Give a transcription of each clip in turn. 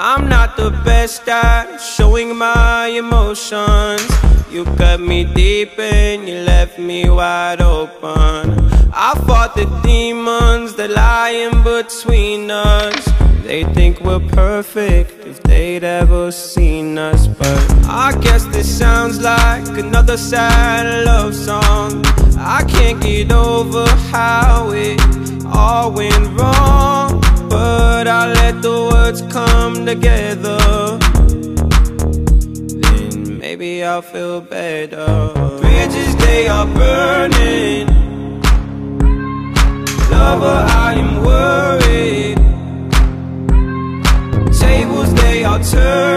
I'm not the best at showing my emotions. You cut me deep and you left me wide open. I fought the demons that lie in between us. They think we're perfect if they'd ever seen us. But I guess this sounds like another sad love song. I can't get over how it all went wrong. Words come together. Then maybe I'll feel better. Bridges, they are burning. Lover, I am worried. Tables, they are turning.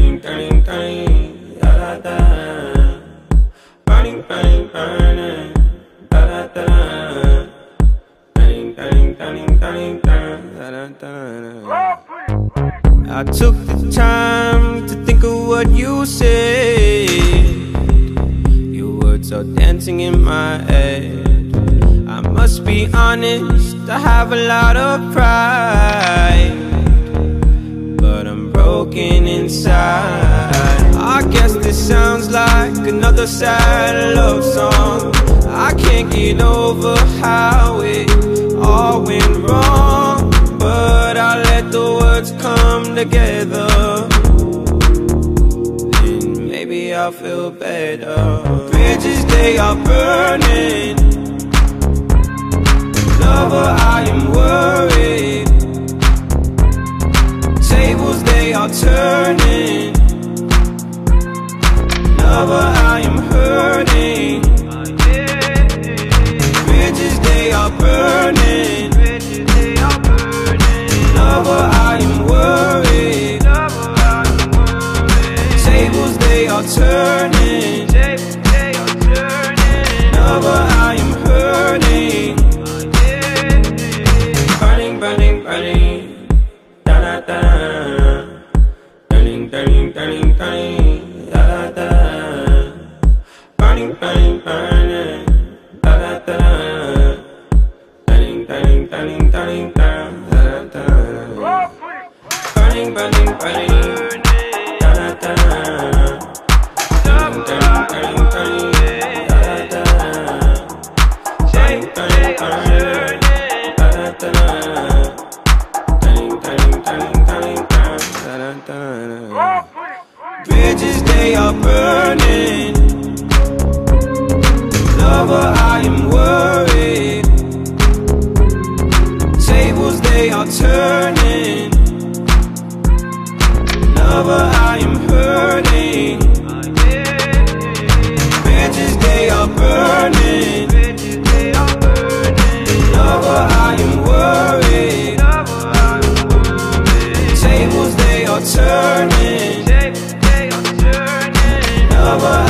Turning, turning, turning. Da da da. Burning, burning, burning. Da da da. Turning, turning, turning, turning. Da da da. I took the time to think of what you said. Your words are dancing in my head. I must be honest, I have a lot of pride. Broken inside. I guess this sounds like another sad love song. I can't get over how it all went wrong. But I let the words come together. Then maybe I'll feel better. Bridges, they are burning. Lover, I Lover, I am hurting. Bridges, they are burning. Lover, I am worried. Tables, they are turning. Lover, I am hurting. Burning, burning, burning. Bridges, they are burning. turning. Day, day, I'm turning.